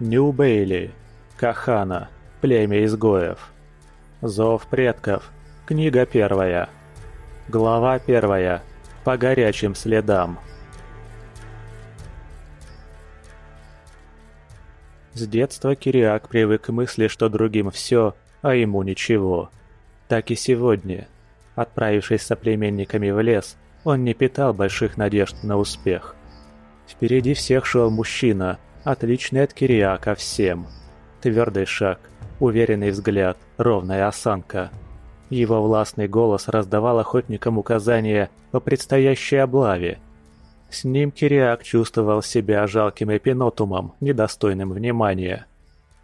Нью-Бейли. Кахана. Племя изгоев. Зов предков. Книга первая. Глава первая. По горячим следам. С детства Кириак привык к мысли, что другим все, а ему ничего. Так и сегодня. Отправившись с соплеменниками в лес, он не питал больших надежд на успех. Впереди всех шел мужчина, отличный от Кириака всем. Твердый шаг, уверенный взгляд, ровная осанка. Его властный голос раздавал охотникам указания по предстоящей облаве – с ним Кириак чувствовал себя жалким эпинотумом, недостойным внимания.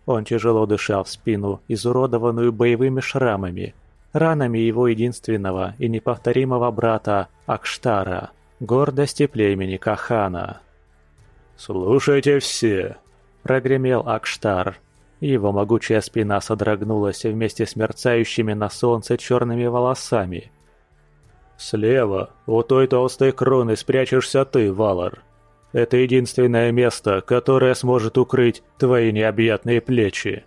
Он тяжело дышал в спину, изуродованную боевыми шрамами, ранами его единственного и неповторимого брата Акштара, гордости племени Кахана. «Слушайте все!» – прогремел Акштар. Его могучая спина содрогнулась вместе с мерцающими на солнце черными волосами – Слева, у той толстой кроны спрячешься ты, Валар. Это единственное место, которое сможет укрыть твои необъятные плечи.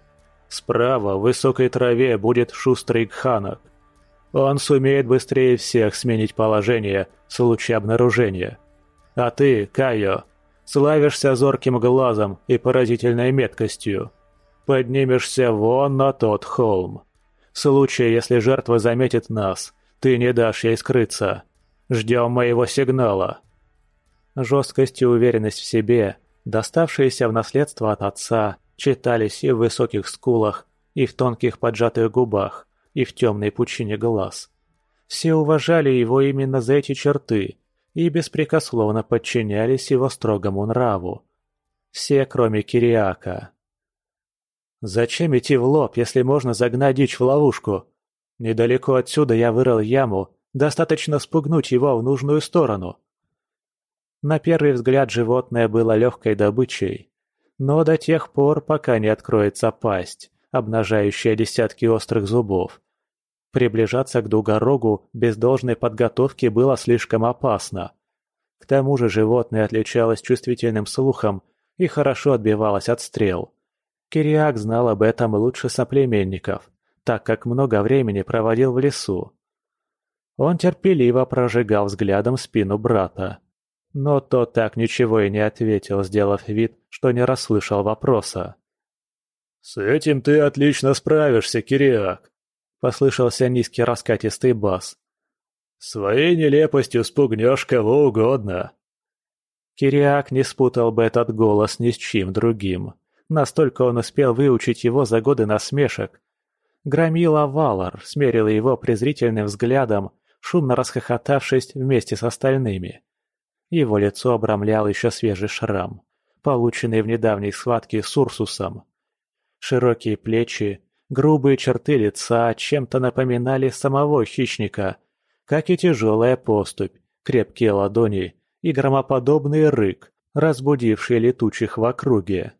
Справа, в высокой траве, будет шустрый Гханок. Он сумеет быстрее всех сменить положение в случае обнаружения. А ты, Кайо, славишься зорким глазом и поразительной меткостью. Поднимешься вон на тот холм. В случае, если жертва заметит нас – ты не дашь ей скрыться. Ждем моего сигнала». Жесткость и уверенность в себе, доставшиеся в наследство от отца, читались и в высоких скулах, и в тонких поджатых губах, и в темной пучине глаз. Все уважали его именно за эти черты и беспрекословно подчинялись его строгому нраву. Все, кроме Кириака. «Зачем идти в лоб, если можно загнать дичь в ловушку?» Недалеко отсюда я вырыл яму, достаточно спугнуть его в нужную сторону. На первый взгляд животное было легкой добычей, но до тех пор, пока не откроется пасть, обнажающая десятки острых зубов. Приближаться к дугорогу без должной подготовки было слишком опасно. К тому же животное отличалось чувствительным слухом и хорошо отбивалось от стрел. Кириак знал об этом лучше соплеменников так как много времени проводил в лесу. Он терпеливо прожигал взглядом спину брата. Но тот так ничего и не ответил, сделав вид, что не расслышал вопроса. «С этим ты отлично справишься, Кириак», — послышался низкий раскатистый бас. «Своей нелепостью спугнешь кого угодно». Кириак не спутал бы этот голос ни с чем другим. Настолько он успел выучить его за годы насмешек, Громила Валар смерила его презрительным взглядом, шумно расхохотавшись вместе с остальными. Его лицо обрамлял еще свежий шрам, полученный в недавней схватке с Урсусом. Широкие плечи, грубые черты лица чем-то напоминали самого хищника, как и тяжелая поступь, крепкие ладони и громоподобный рык, разбудивший летучих в округе.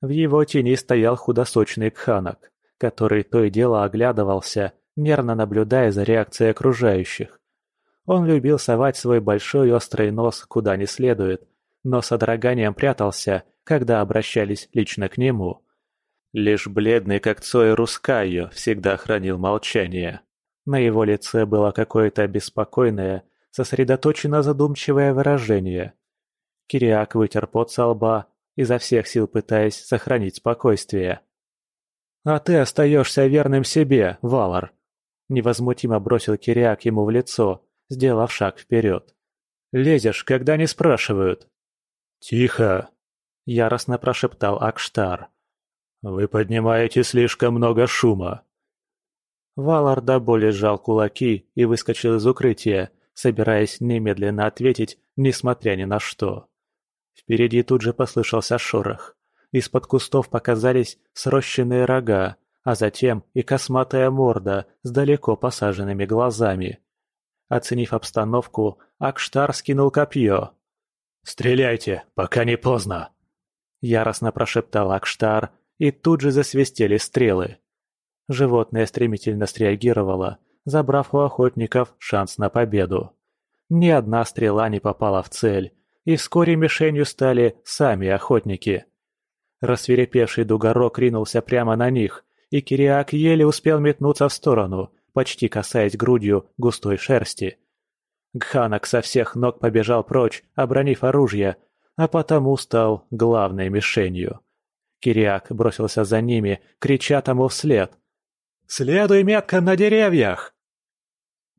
В его тени стоял худосочный кханок, который то и дело оглядывался, нервно наблюдая за реакцией окружающих. Он любил совать свой большой острый нос куда не следует, но с одраганием прятался, когда обращались лично к нему. Лишь бледный, как Цой Рускайо, всегда хранил молчание. На его лице было какое-то беспокойное, сосредоточенно задумчивое выражение. Кириак вытер пот со лба, изо всех сил пытаясь сохранить спокойствие. «А ты остаешься верным себе, Валар!» Невозмутимо бросил Кириак ему в лицо, сделав шаг вперед. «Лезешь, когда не спрашивают!» «Тихо!» — яростно прошептал Акштар. «Вы поднимаете слишком много шума!» Валар до боли сжал кулаки и выскочил из укрытия, собираясь немедленно ответить, несмотря ни на что. Впереди тут же послышался шорох. Из-под кустов показались срощенные рога, а затем и косматая морда с далеко посаженными глазами. Оценив обстановку, Акштар скинул копье. «Стреляйте, пока не поздно!» Яростно прошептал Акштар, и тут же засвистели стрелы. Животное стремительно среагировало, забрав у охотников шанс на победу. Ни одна стрела не попала в цель, и вскоре мишенью стали сами охотники. Рассверепевший дугорок ринулся прямо на них, и Кириак еле успел метнуться в сторону, почти касаясь грудью густой шерсти. Гханак со всех ног побежал прочь, обронив оружие, а потому стал главной мишенью. Кириак бросился за ними, крича тому вслед. «Следуй меткам на деревьях!»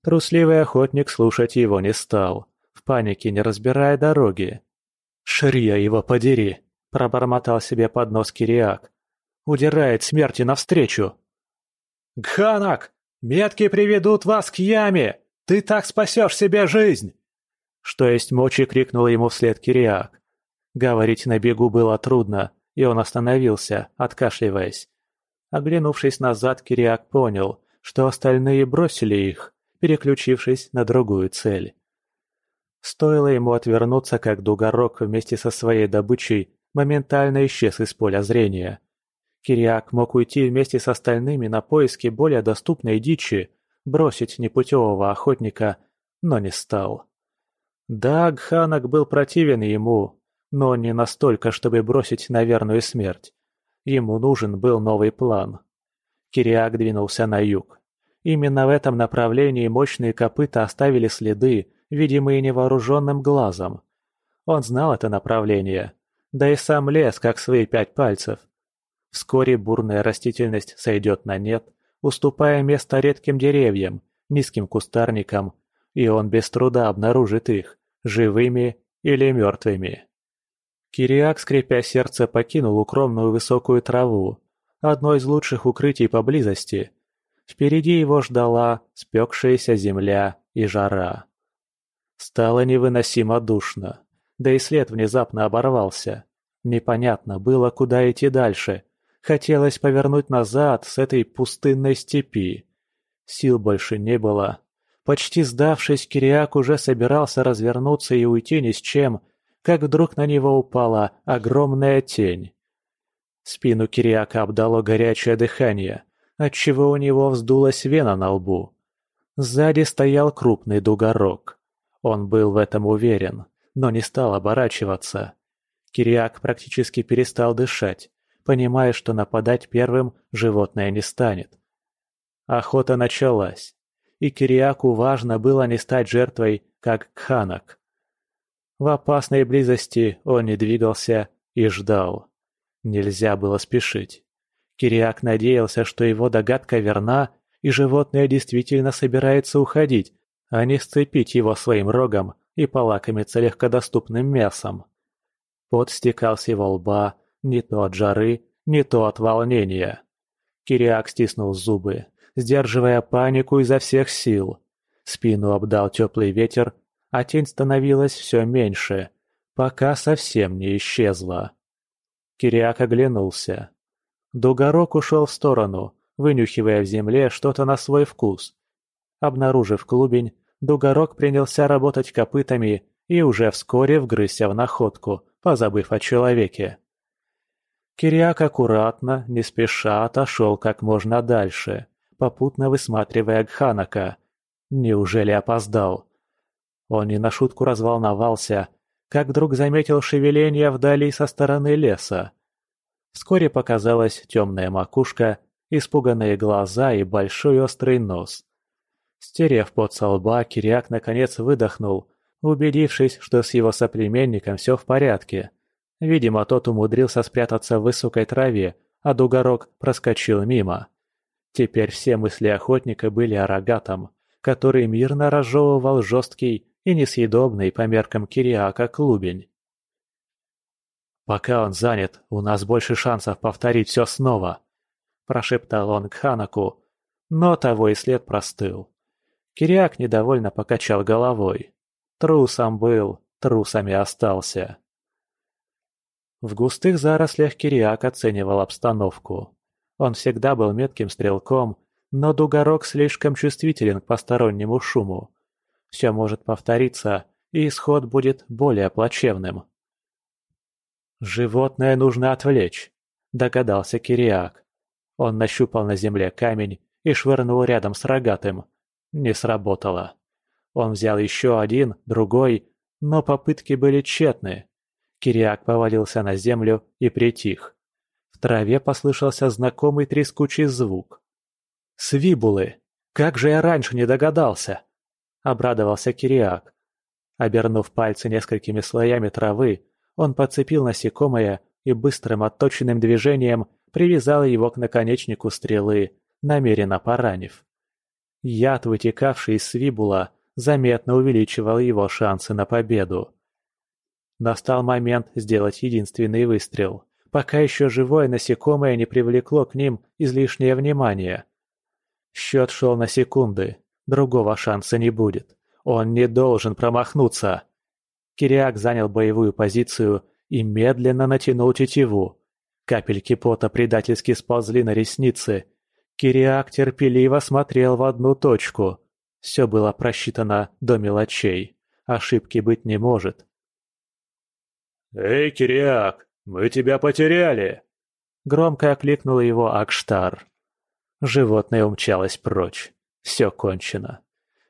Трусливый охотник слушать его не стал, в панике не разбирая дороги. «Шрия его подери!» – пробормотал себе под нос Кириак. «Удирает смерти навстречу!» «Гханак! Метки приведут вас к яме! Ты так спасешь себе жизнь!» Что есть мочи, крикнул ему вслед Кириак. Говорить на бегу было трудно, и он остановился, откашливаясь. Оглянувшись назад, Кириак понял, что остальные бросили их, переключившись на другую цель. Стоило ему отвернуться, как Дугорок вместе со своей добычей моментально исчез из поля зрения. Кириак мог уйти вместе с остальными на поиски более доступной дичи, бросить непутевого охотника, но не стал. Да, Гханак был противен ему, но не настолько, чтобы бросить на верную смерть. Ему нужен был новый план. Кириак двинулся на юг. Именно в этом направлении мощные копыта оставили следы, видимые невооруженным глазом. Он знал это направление, да и сам лес, как свои пять пальцев. Вскоре бурная растительность сойдет на нет, уступая место редким деревьям, низким кустарникам, и он без труда обнаружит их, живыми или мертвыми. Кириак, скрипя сердце, покинул укромную высокую траву, одно из лучших укрытий поблизости. Впереди его ждала спекшаяся земля и жара. Стало невыносимо душно, да и след внезапно оборвался. Непонятно было, куда идти дальше. Хотелось повернуть назад с этой пустынной степи. Сил больше не было. Почти сдавшись, Кириак уже собирался развернуться и уйти ни с чем – как вдруг на него упала огромная тень. Спину Кириака обдало горячее дыхание, отчего у него вздулась вена на лбу. Сзади стоял крупный дугорок. Он был в этом уверен, но не стал оборачиваться. Кириак практически перестал дышать, понимая, что нападать первым животное не станет. Охота началась, и Кириаку важно было не стать жертвой, как Кханак. В опасной близости он не двигался и ждал. Нельзя было спешить. Кириак надеялся, что его догадка верна, и животное действительно собирается уходить, а не сцепить его своим рогом и полакомиться легкодоступным мясом. Пот стекал с его лба, не то от жары, не то от волнения. Кириак стиснул зубы, сдерживая панику изо всех сил. Спину обдал теплый ветер, а тень становилась все меньше, пока совсем не исчезла. Кириак оглянулся. Дугорок ушел в сторону, вынюхивая в земле что-то на свой вкус. Обнаружив клубень, Дугорок принялся работать копытами и уже вскоре вгрызся в находку, позабыв о человеке. Кириак аккуратно, не спеша отошел как можно дальше, попутно высматривая Гханака. Неужели опоздал? Он не на шутку разволновался, как вдруг заметил шевеление вдали со стороны леса. Вскоре показалась темная макушка, испуганные глаза и большой острый нос. Стерев под со лба, Кириак наконец выдохнул, убедившись, что с его соплеменником все в порядке. Видимо, тот умудрился спрятаться в высокой траве, а дугорок проскочил мимо. Теперь все мысли охотника были о рогатом, который мирно разжевывал жесткий и несъедобный по меркам Кириака клубень. «Пока он занят, у нас больше шансов повторить все снова», – прошептал он к Ханаку, но того и след простыл. Кириак недовольно покачал головой. Трусом был, трусами остался. В густых зарослях Кириак оценивал обстановку. Он всегда был метким стрелком, но дугорок слишком чувствителен к постороннему шуму. Все может повториться, и исход будет более плачевным. «Животное нужно отвлечь», – догадался Кириак. Он нащупал на земле камень и швырнул рядом с рогатым. Не сработало. Он взял еще один, другой, но попытки были тщетны. Кириак повалился на землю и притих. В траве послышался знакомый трескучий звук. «Свибулы! Как же я раньше не догадался!» — обрадовался Кириак. Обернув пальцы несколькими слоями травы, он подцепил насекомое и быстрым отточенным движением привязал его к наконечнику стрелы, намеренно поранив. Яд, вытекавший из свибула, заметно увеличивал его шансы на победу. Настал момент сделать единственный выстрел, пока еще живое насекомое не привлекло к ним излишнее внимание. Счет шел на секунды, другого шанса не будет. Он не должен промахнуться. Кириак занял боевую позицию и медленно натянул тетиву. Капельки пота предательски сползли на ресницы. Кириак терпеливо смотрел в одну точку. Все было просчитано до мелочей. Ошибки быть не может. «Эй, Кириак, мы тебя потеряли!» Громко окликнул его Акштар. Животное умчалось прочь. Все кончено.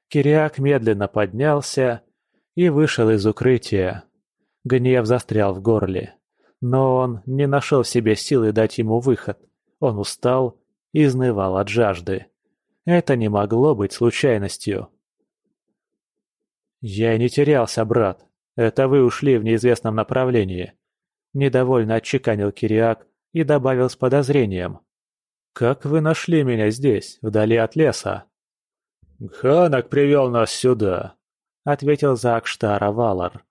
Кириак медленно поднялся и вышел из укрытия. Гнев застрял в горле. Но он не нашел в себе силы дать ему выход. Он устал и изнывал от жажды. Это не могло быть случайностью. «Я не терялся, брат. Это вы ушли в неизвестном направлении», — недовольно отчеканил Кириак и добавил с подозрением. «Как вы нашли меня здесь, вдали от леса?» «Ханак привел нас сюда», — ответил за Акштара Валар.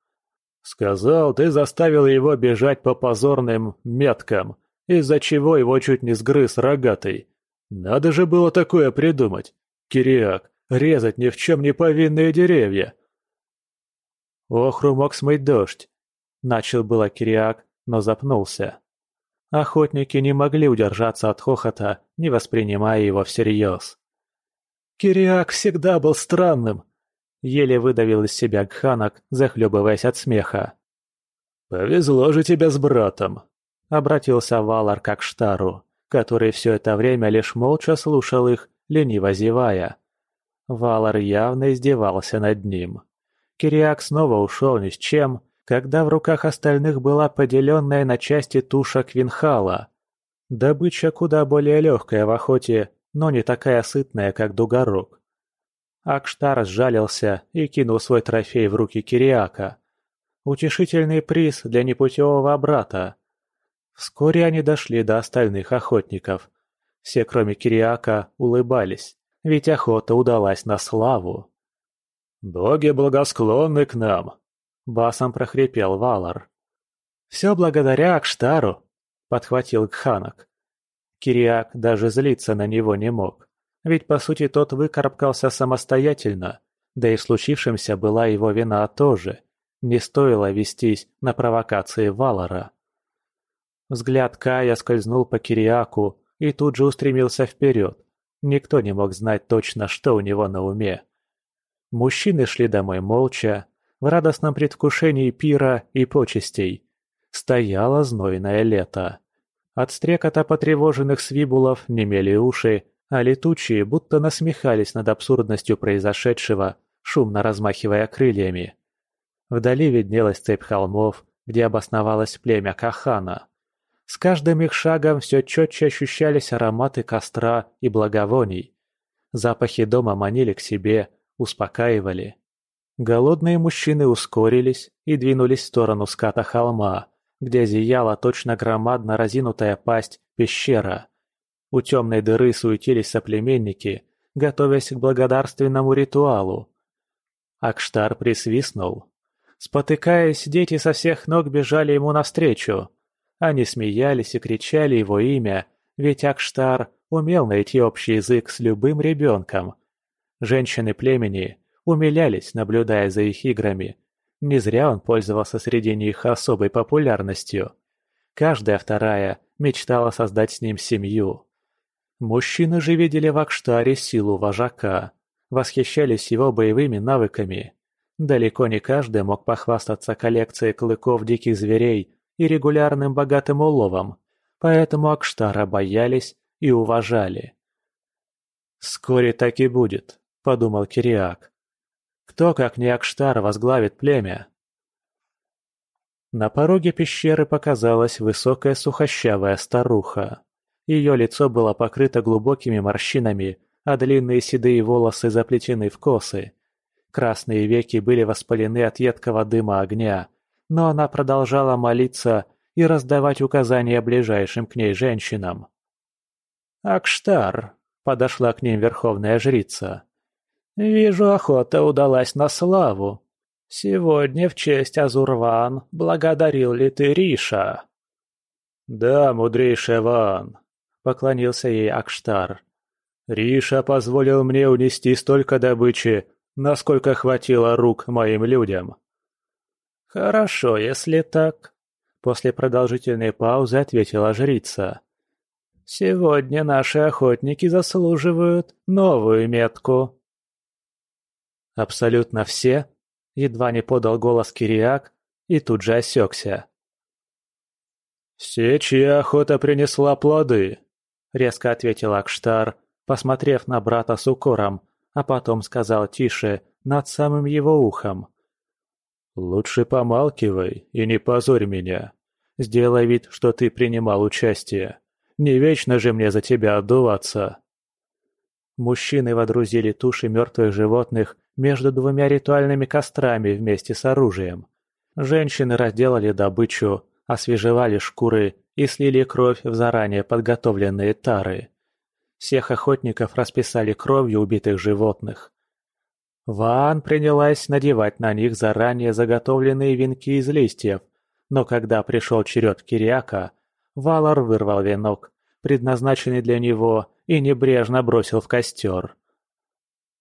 «Сказал, ты заставил его бежать по позорным меткам, из-за чего его чуть не сгрыз рогатый. Надо же было такое придумать. Кириак, резать ни в чем не повинные деревья». «Охру мог смыть дождь», — начал было Кириак, но запнулся. Охотники не могли удержаться от хохота, не воспринимая его всерьез. Кириак всегда был странным!» Еле выдавил из себя Гханок, захлебываясь от смеха. «Повезло же тебе с братом!» — обратился Валар к Акштару, который все это время лишь молча слушал их, лениво зевая. Валар явно издевался над ним. Кириак снова ушел ни с чем, когда в руках остальных была поделенная на части туша Квинхала. Добыча куда более легкая в охоте, но не такая сытная, как дугорок. Акштар сжалился и кинул свой трофей в руки Кириака. Утешительный приз для непутевого брата. Вскоре они дошли до остальных охотников. Все, кроме Кириака, улыбались, ведь охота удалась на славу. «Боги благосклонны к нам!» — басом прохрипел Валар. «Все благодаря Акштару!» — подхватил Гханок. Кириак даже злиться на него не мог. Ведь по сути тот выкарабкался самостоятельно, да и в случившемся была его вина тоже. Не стоило вестись на провокации Валора. Взгляд Кая скользнул по Кириаку и тут же устремился вперед. Никто не мог знать точно, что у него на уме. Мужчины шли домой молча, в радостном предвкушении пира и почестей. Стояло знойное лето. От стрекота потревоженных свибулов немели уши, а летучие будто насмехались над абсурдностью произошедшего, шумно размахивая крыльями. Вдали виднелась цепь холмов, где обосновалось племя Кахана. С каждым их шагом все четче ощущались ароматы костра и благовоний. Запахи дома манили к себе, успокаивали. Голодные мужчины ускорились и двинулись в сторону ската холма, где зияла точно громадно разинутая пасть пещера. У темной дыры суетились соплеменники, готовясь к благодарственному ритуалу. Акштар присвистнул. Спотыкаясь, дети со всех ног бежали ему навстречу. Они смеялись и кричали его имя, ведь Акштар умел найти общий язык с любым ребенком. Женщины племени умилялись, наблюдая за их играми, не зря он пользовался среди них особой популярностью. Каждая вторая мечтала создать с ним семью. Мужчины же видели в Акштаре силу вожака, восхищались его боевыми навыками. Далеко не каждый мог похвастаться коллекцией клыков диких зверей и регулярным богатым уловом, поэтому Акштара боялись и уважали. «Вскоре так и будет», — подумал Кириак. Кто, как не Акштар, возглавит племя? На пороге пещеры показалась высокая сухощавая старуха. Ее лицо было покрыто глубокими морщинами, а длинные седые волосы заплетены в косы. Красные веки были воспалены от едкого дыма огня, но она продолжала молиться и раздавать указания ближайшим к ней женщинам. «Акштар», — подошла к ним верховная жрица. «Вижу, охота удалась на славу. Сегодня в честь Азурван благодарил ли ты Риша?» «Да, мудрейший Ван», — поклонился ей Акштар. «Риша позволил мне унести столько добычи, насколько хватило рук моим людям». «Хорошо, если так», — после продолжительной паузы ответила жрица. «Сегодня наши охотники заслуживают новую метку». «Абсолютно все?» — едва не подал голос Кириак и тут же осекся. «Все, чья охота принесла плоды», — резко ответил Акштар, посмотрев на брата с укором, а потом сказал тише, над самым его ухом. «Лучше помалкивай и не позорь меня. Сделай вид, что ты принимал участие. Не вечно же мне за тебя отдуваться». Мужчины водрузили туши мертвых животных между двумя ритуальными кострами вместе с оружием. Женщины разделали добычу, освежевали шкуры и слили кровь в заранее подготовленные тары. Всех охотников расписали кровью убитых животных. Ван принялась надевать на них заранее заготовленные венки из листьев, но когда пришел черед Кириака, Валар вырвал венок, предназначенный для него, и небрежно бросил в костер.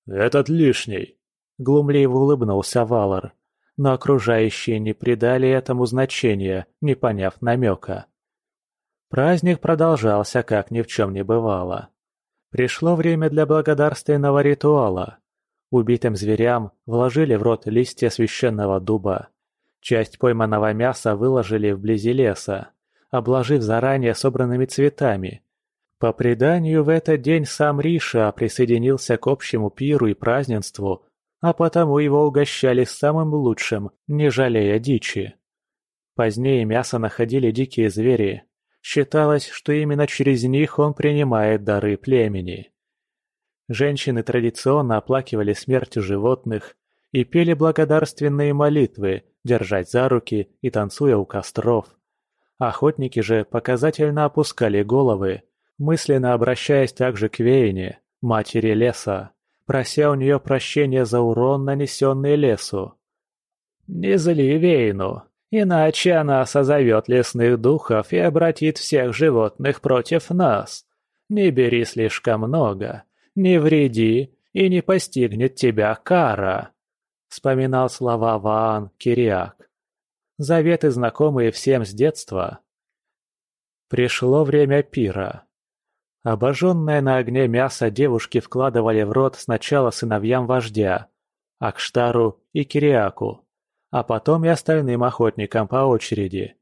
«Этот лишний», — глумливо улыбнулся Валар, но окружающие не придали этому значения, не поняв намека. Праздник продолжался, как ни в чем не бывало. Пришло время для благодарственного ритуала. Убитым зверям вложили в рот листья священного дуба. Часть пойманного мяса выложили вблизи леса обложив заранее собранными цветами. По преданию, в этот день сам Риша присоединился к общему пиру и празднеству, а потому его угощали самым лучшим, не жалея дичи. Позднее мясо находили дикие звери. Считалось, что именно через них он принимает дары племени. Женщины традиционно оплакивали смерть животных и пели благодарственные молитвы, держать за руки и танцуя у костров. Охотники же показательно опускали головы, мысленно обращаясь также к Вейне, матери леса, прося у нее прощения за урон, нанесенный лесу. «Не зли Вейну, иначе она созовет лесных духов и обратит всех животных против нас. Не бери слишком много, не вреди, и не постигнет тебя кара», — вспоминал слова Ваан Кириак. Заветы, знакомые всем с детства. Пришло время пира. Обожженное на огне мясо девушки вкладывали в рот сначала сыновьям вождя, Акштару и Кириаку, а потом и остальным охотникам по очереди.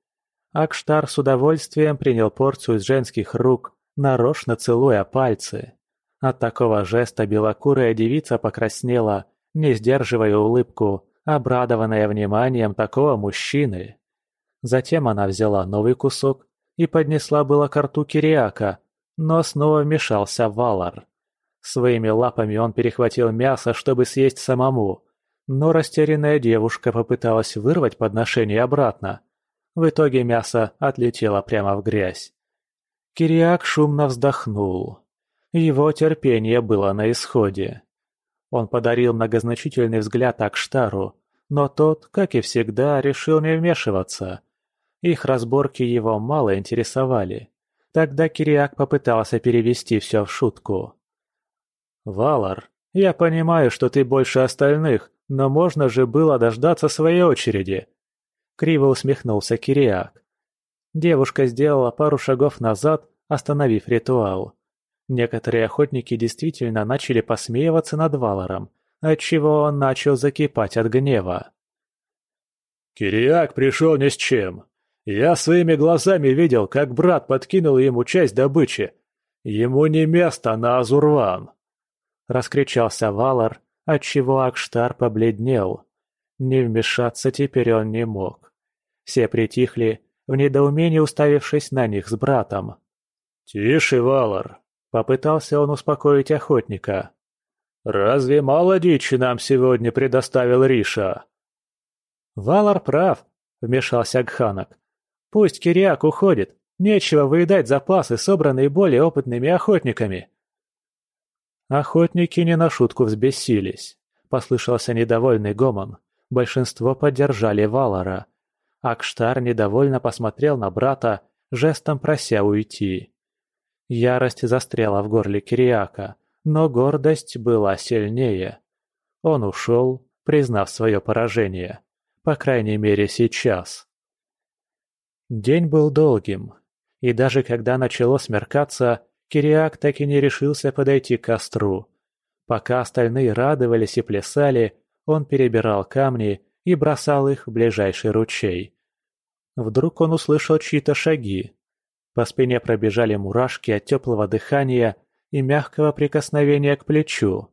Акштар с удовольствием принял порцию из женских рук, нарочно целуя пальцы. От такого жеста белокурая девица покраснела, не сдерживая улыбку, обрадованная вниманием такого мужчины. Затем она взяла новый кусок и поднесла было к рту Кириака, но снова вмешался Валар. Своими лапами он перехватил мясо, чтобы съесть самому, но растерянная девушка попыталась вырвать подношение обратно. В итоге мясо отлетело прямо в грязь. Кириак шумно вздохнул. Его терпение было на исходе. Он подарил многозначительный взгляд Акштару, но тот, как и всегда, решил не вмешиваться. Их разборки его мало интересовали. Тогда Кириак попытался перевести все в шутку. «Валар, я понимаю, что ты больше остальных, но можно же было дождаться своей очереди!» Криво усмехнулся Кириак. Девушка сделала пару шагов назад, остановив ритуал. Некоторые охотники действительно начали посмеиваться над Валором, отчего он начал закипать от гнева. «Кириак пришел ни с чем. Я своими глазами видел, как брат подкинул ему часть добычи. Ему не место на Азурван!» Раскричался Валор, отчего Акштар побледнел. Не вмешаться теперь он не мог. Все притихли, в недоумении уставившись на них с братом. «Тише, Валар!» — попытался он успокоить охотника. «Разве мало дичи нам сегодня предоставил Риша?» «Валар прав», — вмешался Гханок. «Пусть Кириак уходит, нечего выедать запасы, собранные более опытными охотниками». Охотники не на шутку взбесились. Послышался недовольный гомон. Большинство поддержали Валара. Акштар недовольно посмотрел на брата, жестом прося уйти. Ярость застряла в горле Кириака, но гордость была сильнее. Он ушел, признав свое поражение. По крайней мере, сейчас. День был долгим, и даже когда начало смеркаться, Кириак так и не решился подойти к костру. Пока остальные радовались и плясали, он перебирал камни и бросал их в ближайший ручей. Вдруг он услышал чьи-то шаги, по спине пробежали мурашки от теплого дыхания и мягкого прикосновения к плечу.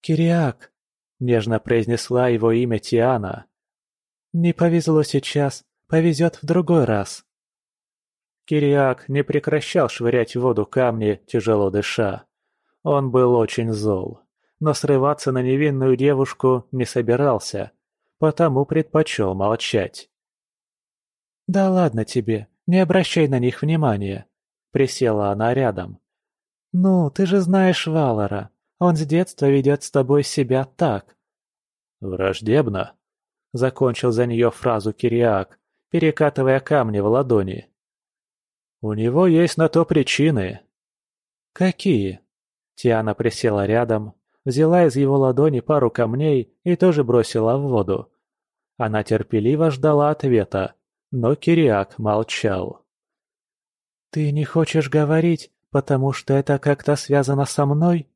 «Кириак!» — нежно произнесла его имя Тиана. «Не повезло сейчас, повезет в другой раз». Кириак не прекращал швырять в воду камни, тяжело дыша. Он был очень зол, но срываться на невинную девушку не собирался, потому предпочел молчать. «Да ладно тебе, не обращай на них внимания. Присела она рядом. Ну, ты же знаешь Валора. Он с детства ведет с тобой себя так. Враждебно. Закончил за нее фразу Кириак, перекатывая камни в ладони. У него есть на то причины. Какие? Тиана присела рядом, взяла из его ладони пару камней и тоже бросила в воду. Она терпеливо ждала ответа, но Кириак молчал. «Ты не хочешь говорить, потому что это как-то связано со мной?»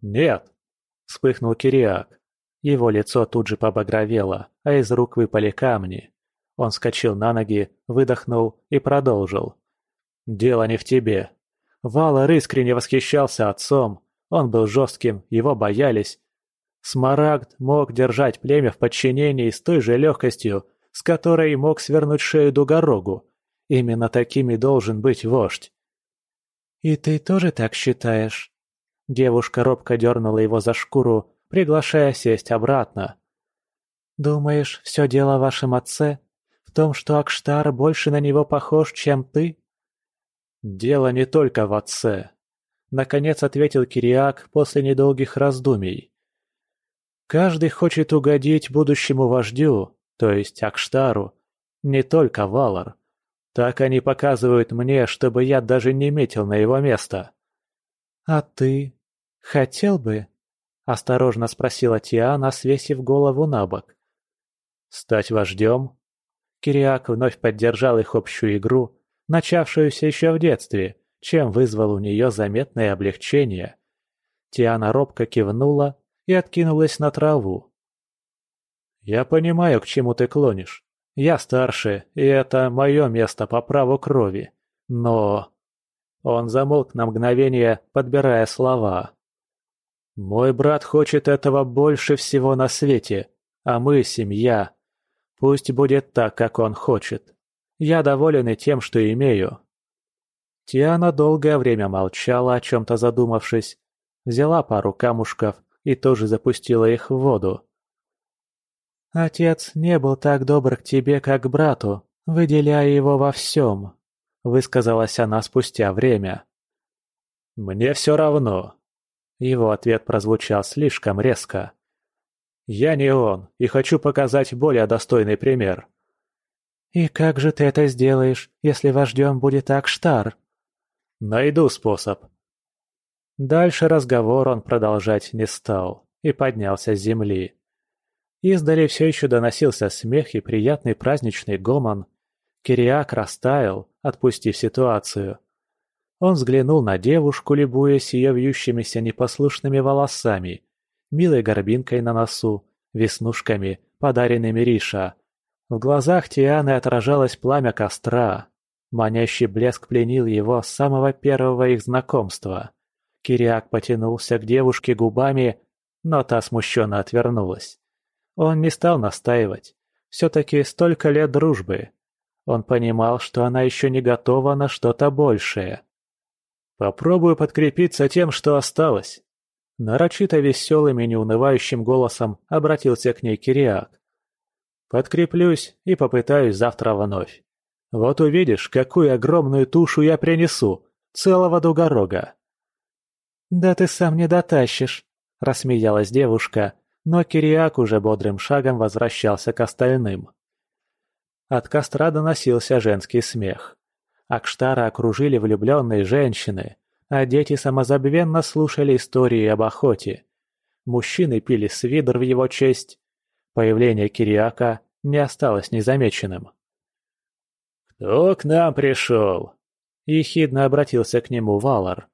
«Нет!» — вспыхнул Кириак. Его лицо тут же побагровело, а из рук выпали камни. Он вскочил на ноги, выдохнул и продолжил. «Дело не в тебе. Валар искренне восхищался отцом. Он был жестким, его боялись. Смарагд мог держать племя в подчинении с той же легкостью, с которой мог свернуть шею дугорогу. Именно такими должен быть вождь. «И ты тоже так считаешь?» Девушка робко дернула его за шкуру, приглашая сесть обратно. «Думаешь, все дело в вашем отце? Том, что Акштар больше на него похож, чем ты?» «Дело не только в отце», — наконец ответил Кириак после недолгих раздумий. «Каждый хочет угодить будущему вождю, то есть Акштару, не только Валар. Так они показывают мне, чтобы я даже не метил на его место. «А ты? Хотел бы?» – осторожно спросила Тиана, свесив голову на бок. «Стать вождем?» Кириак вновь поддержал их общую игру, начавшуюся еще в детстве, чем вызвал у нее заметное облегчение. Тиана робко кивнула и откинулась на траву. «Я понимаю, к чему ты клонишь. Я старше, и это мое место по праву крови. Но...» Он замолк на мгновение, подбирая слова. «Мой брат хочет этого больше всего на свете, а мы — семья. Пусть будет так, как он хочет. Я доволен и тем, что имею». Тиана долгое время молчала, о чем-то задумавшись, взяла пару камушков и тоже запустила их в воду. «Отец не был так добр к тебе, как к брату, выделяя его во всем», — высказалась она спустя время. «Мне все равно». Его ответ прозвучал слишком резко. «Я не он, и хочу показать более достойный пример». «И как же ты это сделаешь, если вождем будет Акштар?» «Найду способ». Дальше разговор он продолжать не стал и поднялся с земли. Издали все еще доносился смех и приятный праздничный гомон. Кириак растаял, отпустив ситуацию. Он взглянул на девушку, любуясь ее вьющимися непослушными волосами, милой горбинкой на носу, веснушками, подаренными Риша. В глазах Тианы отражалось пламя костра. Манящий блеск пленил его с самого первого их знакомства. Кириак потянулся к девушке губами, но та смущенно отвернулась. Он не стал настаивать. Все-таки столько лет дружбы. Он понимал, что она еще не готова на что-то большее. «Попробую подкрепиться тем, что осталось». Нарочито веселым и неунывающим голосом обратился к ней Кириак. «Подкреплюсь и попытаюсь завтра вновь. Вот увидишь, какую огромную тушу я принесу, целого дугорога». «Да ты сам не дотащишь», — рассмеялась девушка, но Кириак уже бодрым шагом возвращался к остальным. От костра доносился женский смех. Акштара окружили влюбленные женщины, а дети самозабвенно слушали истории об охоте. Мужчины пили свидр в его честь. Появление Кириака не осталось незамеченным. «Кто к нам пришел?» — ехидно обратился к нему Валар.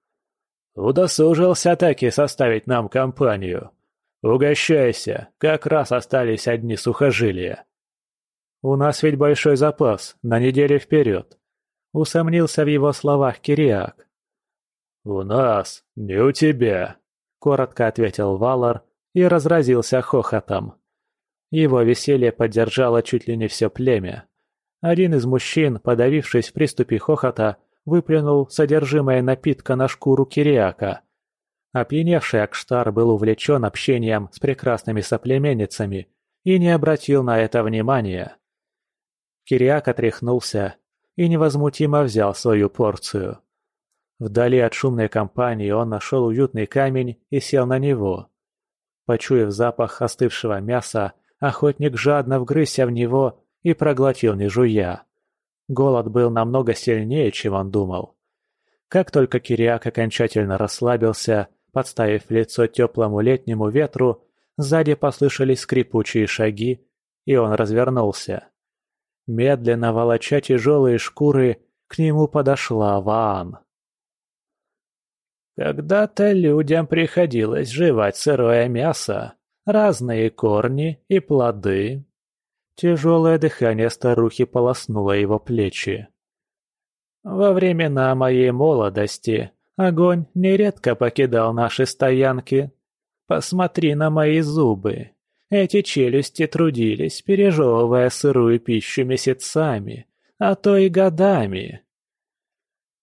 «Удосужился таки составить нам компанию. Угощайся, как раз остались одни сухожилия». «У нас ведь большой запас, на неделю вперед», — усомнился в его словах Кириак. «У нас, не у тебя», — коротко ответил Валар и разразился хохотом. Его веселье поддержало чуть ли не все племя. Один из мужчин, подавившись в приступе хохота, выплюнул содержимое напитка на шкуру Кириака. Опьяневший Акштар был увлечен общением с прекрасными соплеменницами и не обратил на это внимания. Кириак отряхнулся и невозмутимо взял свою порцию. Вдали от шумной компании он нашел уютный камень и сел на него. Почуяв запах остывшего мяса, охотник жадно вгрызся в него и проглотил не жуя. Голод был намного сильнее, чем он думал. Как только Кириак окончательно расслабился, подставив лицо теплому летнему ветру, сзади послышались скрипучие шаги, и он развернулся. Медленно волоча тяжелые шкуры, к нему подошла Ваан. Когда-то людям приходилось жевать сырое мясо, разные корни и плоды. Тяжелое дыхание старухи полоснуло его плечи. Во времена моей молодости огонь нередко покидал наши стоянки. Посмотри на мои зубы. Эти челюсти трудились, пережевывая сырую пищу месяцами, а то и годами.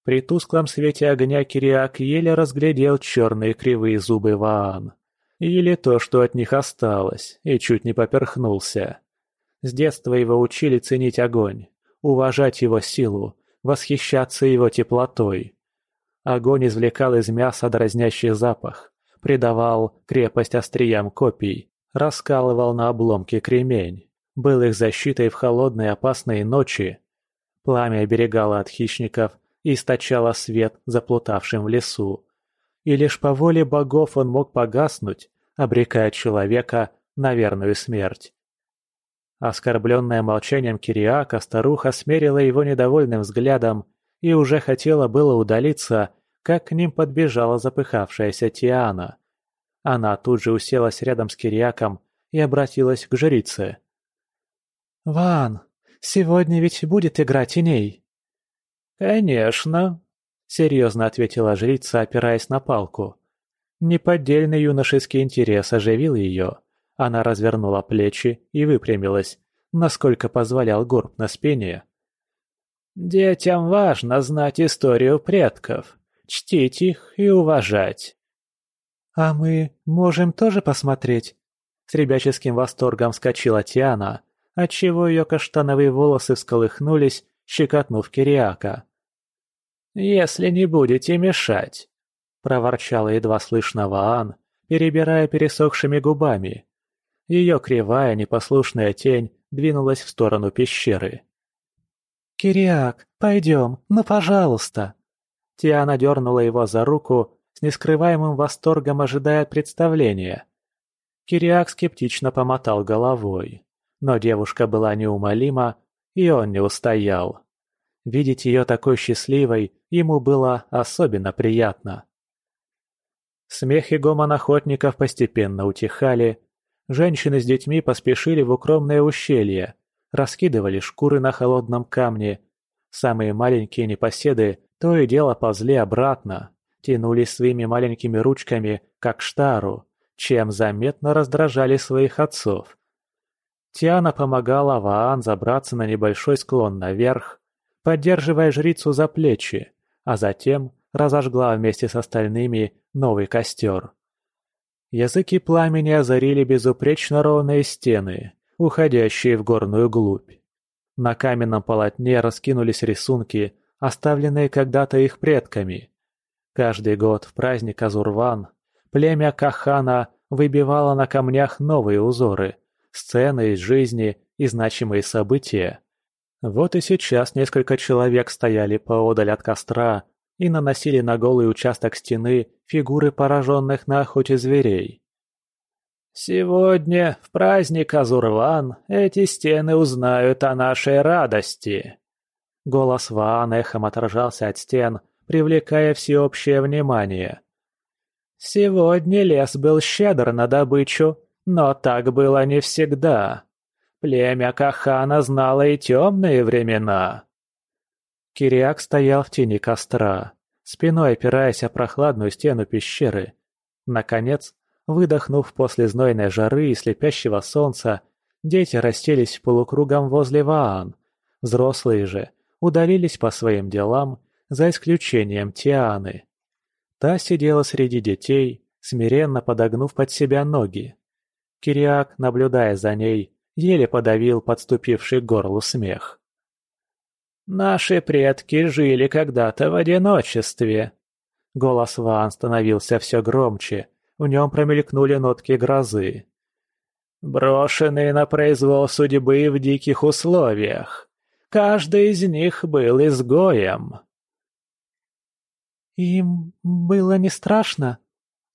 При тусклом свете огня Кириак еле разглядел черные кривые зубы Ваан. Или то, что от них осталось, и чуть не поперхнулся. С детства его учили ценить огонь, уважать его силу, восхищаться его теплотой. Огонь извлекал из мяса дразнящий запах, придавал крепость остриям копий, раскалывал на обломки кремень, был их защитой в холодные опасные ночи. Пламя оберегало от хищников и источало свет заплутавшим в лесу. И лишь по воле богов он мог погаснуть, обрекая человека на верную смерть. Оскорбленная молчанием Кириака, старуха смерила его недовольным взглядом и уже хотела было удалиться, как к ним подбежала запыхавшаяся Тиана. Она тут же уселась рядом с Кириаком и обратилась к жрице. «Ван, сегодня ведь будет игра теней?» «Конечно», — серьезно ответила жрица, опираясь на палку. Неподдельный юношеский интерес оживил ее. Она развернула плечи и выпрямилась, насколько позволял горб на спине. «Детям важно знать историю предков, чтить их и уважать». «А мы можем тоже посмотреть?» С ребяческим восторгом вскочила Тиана, отчего ее каштановые волосы всколыхнулись, щекотнув Кириака. «Если не будете мешать», — проворчала едва слышно Ваан, перебирая пересохшими губами. Ее кривая непослушная тень двинулась в сторону пещеры. «Кириак, пойдем, ну пожалуйста!» Тиана дернула его за руку, с нескрываемым восторгом ожидая представления. Кириак скептично помотал головой, но девушка была неумолима, и он не устоял. Видеть ее такой счастливой ему было особенно приятно. Смех и гомон охотников постепенно утихали. Женщины с детьми поспешили в укромное ущелье, раскидывали шкуры на холодном камне. Самые маленькие непоседы то и дело ползли обратно, тянулись своими маленькими ручками, как штару, чем заметно раздражали своих отцов. Тиана помогала Ваан забраться на небольшой склон наверх, поддерживая жрицу за плечи, а затем разожгла вместе с остальными новый костер. Языки пламени озарили безупречно ровные стены, уходящие в горную глубь. На каменном полотне раскинулись рисунки, оставленные когда-то их предками. Каждый год в праздник Азурван племя Кахана выбивало на камнях новые узоры, сцены из жизни и значимые события. Вот и сейчас несколько человек стояли поодаль от костра и наносили на голый участок стены фигуры пораженных на охоте зверей. «Сегодня, в праздник Азурван, эти стены узнают о нашей радости!» Голос Ваан эхом отражался от стен, привлекая всеобщее внимание. «Сегодня лес был щедр на добычу, но так было не всегда. Племя Кахана знало и темные времена. Кириак стоял в тени костра, спиной опираясь о прохладную стену пещеры. Наконец, выдохнув после знойной жары и слепящего солнца, дети расселись полукругом возле Ваан. Взрослые же удалились по своим делам, за исключением Тианы. Та сидела среди детей, смиренно подогнув под себя ноги. Кириак, наблюдая за ней, еле подавил подступивший к горлу смех. «Наши предки жили когда-то в одиночестве». Голос Ван становился все громче, в нем промелькнули нотки грозы. «Брошенные на произвол судьбы в диких условиях. Каждый из них был изгоем». «Им было не страшно?»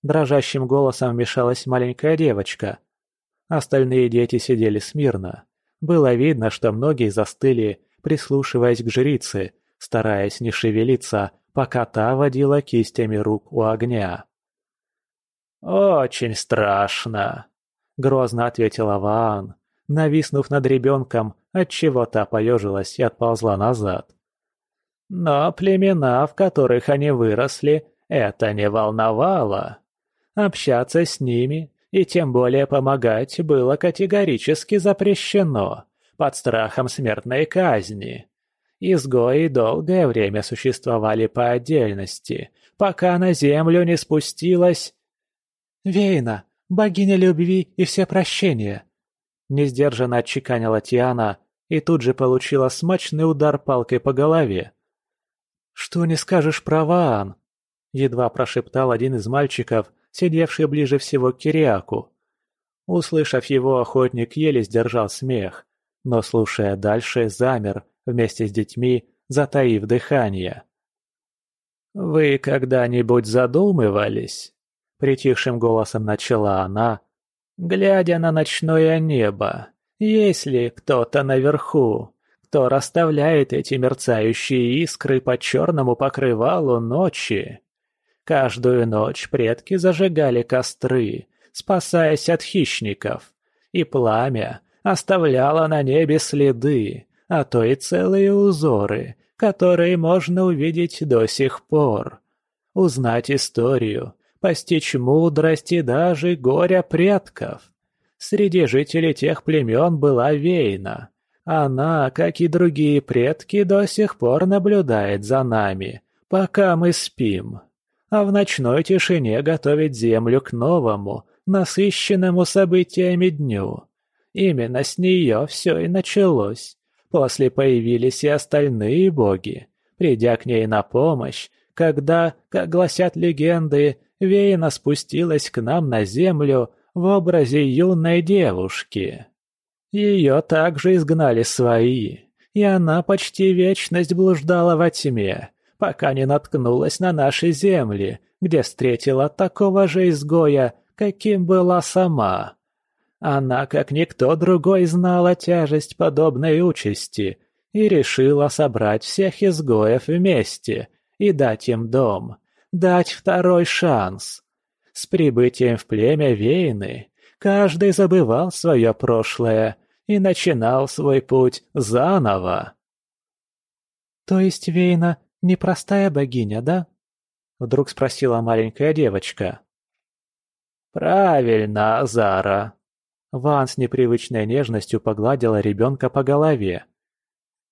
Дрожащим голосом вмешалась маленькая девочка. Остальные дети сидели смирно. Было видно, что многие застыли, прислушиваясь к жрице, стараясь не шевелиться, пока та водила кистями рук у огня. «Очень страшно», — грозно ответила Ваан, нависнув над ребенком, отчего та поежилась и отползла назад. Но племена, в которых они выросли, это не волновало. Общаться с ними и тем более помогать было категорически запрещено, под страхом смертной казни. Изгои долгое время существовали по отдельности, пока на землю не спустилась... «Вейна, богиня любви и все прощения!» Несдержанно отчеканила Тиана и тут же получила смачный удар палкой по голове. «Что не скажешь про Ваан?» Едва прошептал один из мальчиков, сидевший ближе всего к Кириаку. Услышав его, охотник еле сдержал смех, но, слушая дальше, замер вместе с детьми, затаив дыхание. «Вы когда-нибудь задумывались?» — притихшим голосом начала она, глядя на ночное небо. «Есть ли кто-то наверху, кто расставляет эти мерцающие искры по черному покрывалу ночи?» Каждую ночь предки зажигали костры, спасаясь от хищников, и пламя оставляло на небе следы, а то и целые узоры, которые можно увидеть до сих пор. Узнать историю, постичь мудрость и даже горя предков. Среди жителей тех племен была Вейна. Она, как и другие предки, до сих пор наблюдает за нами, пока мы спим а в ночной тишине готовить землю к новому, насыщенному событиями дню. Именно с нее все и началось. После появились и остальные боги, придя к ней на помощь, когда, как гласят легенды, Вейна спустилась к нам на землю в образе юной девушки. Ее также изгнали свои, и она почти вечность блуждала во тьме, пока не наткнулась на наши земли, где встретила такого же изгоя, каким была сама. Она, как никто другой, знала тяжесть подобной участи и решила собрать всех изгоев вместе и дать им дом, дать второй шанс. С прибытием в племя Вейны каждый забывал свое прошлое и начинал свой путь заново. «То есть Вейна непростая богиня, да?» — вдруг спросила маленькая девочка. «Правильно, Азара», — Ван с непривычной нежностью погладила ребенка по голове.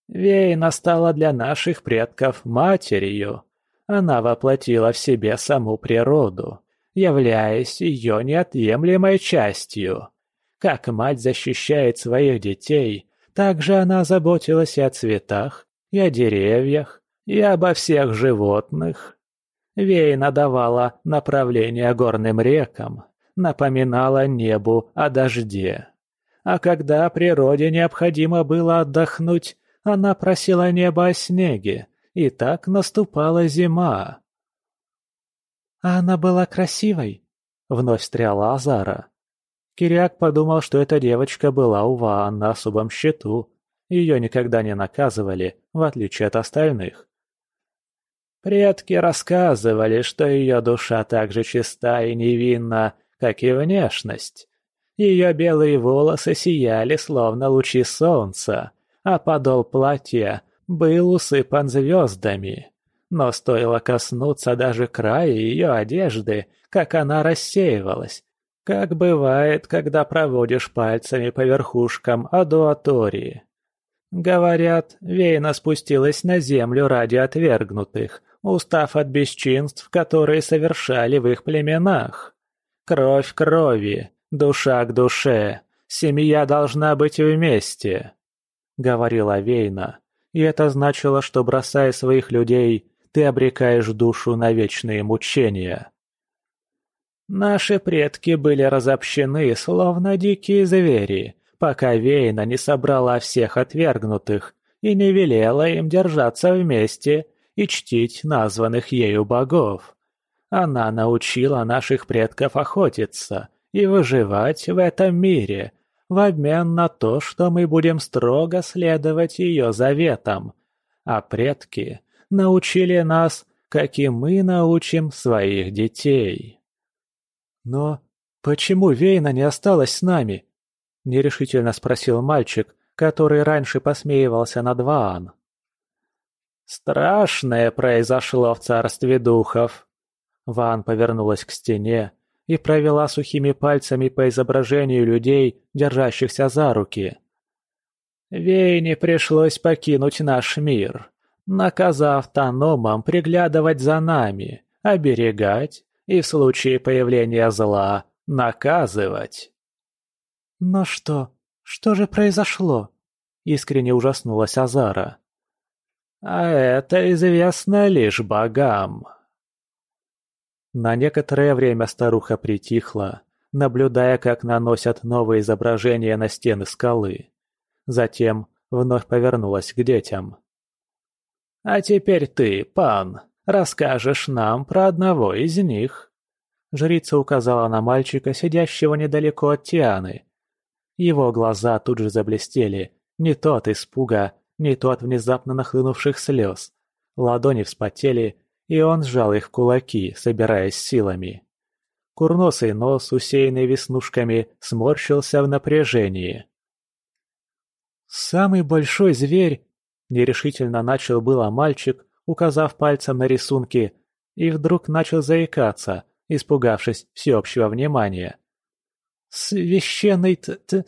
«Вейна стала для наших предков матерью. Она воплотила в себе саму природу, являясь ее неотъемлемой частью. Как мать защищает своих детей, так же она заботилась и о цветах, и о деревьях, и обо всех животных. Вейна давала направление горным рекам, напоминала небу о дожде. А когда природе необходимо было отдохнуть, она просила небо о снеге, и так наступала зима. «А она была красивой?» — вновь встряла Азара. Кириак подумал, что эта девочка была у Ваан на особом счету. Ее никогда не наказывали, в отличие от остальных. Предки рассказывали, что ее душа так же чиста и невинна, как и внешность. Ее белые волосы сияли, словно лучи солнца, а подол платья был усыпан звездами. Но стоило коснуться даже края ее одежды, как она рассеивалась, как бывает, когда проводишь пальцами по верхушкам адуатории. Говорят, Вейна спустилась на землю ради отвергнутых, устав от бесчинств, которые совершали в их племенах. Кровь крови, душа к душе, семья должна быть вместе», — говорила Вейна. И это значило, что, бросая своих людей, ты обрекаешь душу на вечные мучения. Наши предки были разобщены, словно дикие звери, пока Вейна не собрала всех отвергнутых и не велела им держаться вместе и чтить названных ею богов. Она научила наших предков охотиться и выживать в этом мире, в обмен на то, что мы будем строго следовать ее заветам. А предки научили нас, как и мы научим своих детей. «Но почему Вейна не осталась с нами?» – нерешительно спросил мальчик, который раньше посмеивался над Ваан. «Страшное произошло в царстве духов!» Ван повернулась к стене и провела сухими пальцами по изображению людей, держащихся за руки. Вейне пришлось покинуть наш мир, наказав Таномам приглядывать за нами, оберегать и в случае появления зла наказывать. «Но что? Что же произошло?» — искренне ужаснулась Азара. А это известно лишь богам. На некоторое время старуха притихла, наблюдая, как наносят новые изображения на стены скалы. Затем вновь повернулась к детям. «А теперь ты, пан, расскажешь нам про одного из них». Жрица указала на мальчика, сидящего недалеко от Тианы. Его глаза тут же заблестели, не то от испуга, не то от внезапно нахлынувших слез. Ладони вспотели, и он сжал их в кулаки, собираясь силами. Курносый нос, усеянный веснушками, сморщился в напряжении. «Самый большой зверь!» – нерешительно начал было мальчик, указав пальцем на рисунки, и вдруг начал заикаться, испугавшись всеобщего внимания. «Священный т... т...»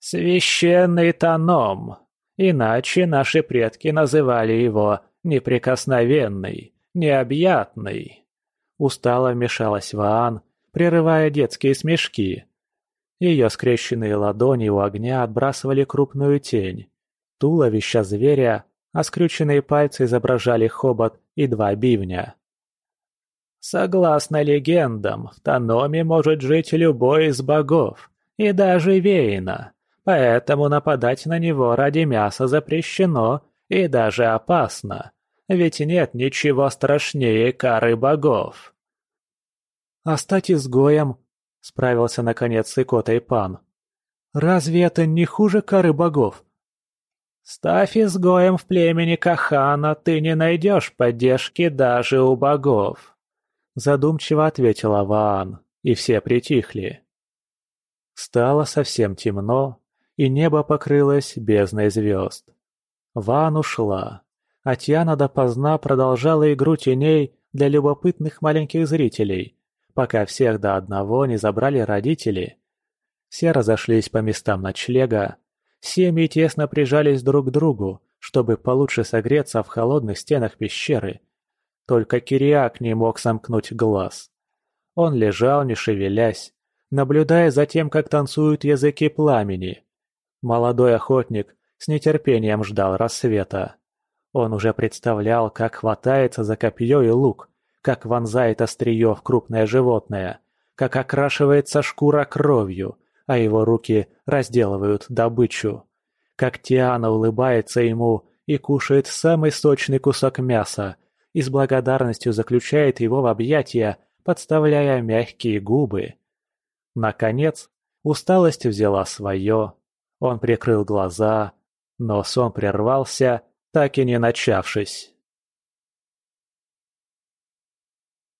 «Священный Таном!» Иначе наши предки называли его неприкосновенный, необъятный. Устало вмешалась Ваан, прерывая детские смешки. Ее скрещенные ладони у огня отбрасывали крупную тень. Туловища зверя, а скрюченные пальцы изображали хобот и два бивня. Согласно легендам, в Таноме может жить любой из богов, и даже Вейна. Поэтому нападать на него ради мяса запрещено и даже опасно. Ведь нет ничего страшнее кары богов. «А стать изгоем?» — справился наконец с икотой пан. «Разве это не хуже кары богов?» «Ставь изгоем в племени Кахана, ты не найдешь поддержки даже у богов», — задумчиво ответила Ваан, и все притихли. Стало совсем темно, и небо покрылось бездной звезд. Ван ушла, а Тиана допоздна продолжала игру теней для любопытных маленьких зрителей, пока всех до одного не забрали родители. Все разошлись по местам ночлега. Семьи тесно прижались друг к другу, чтобы получше согреться в холодных стенах пещеры. Только Кириак не мог сомкнуть глаз. Он лежал, не шевелясь, наблюдая за тем, как танцуют языки пламени. Молодой охотник с нетерпением ждал рассвета. Он уже представлял, как хватается за копье и лук, как вонзает острие в крупное животное, как окрашивается шкура кровью, а его руки разделывают добычу. Как Тиана улыбается ему и кушает самый сочный кусок мяса и с благодарностью заключает его в объятия, подставляя мягкие губы. Наконец, усталость взяла свое. Он прикрыл глаза, но сон прервался, так и не начавшись.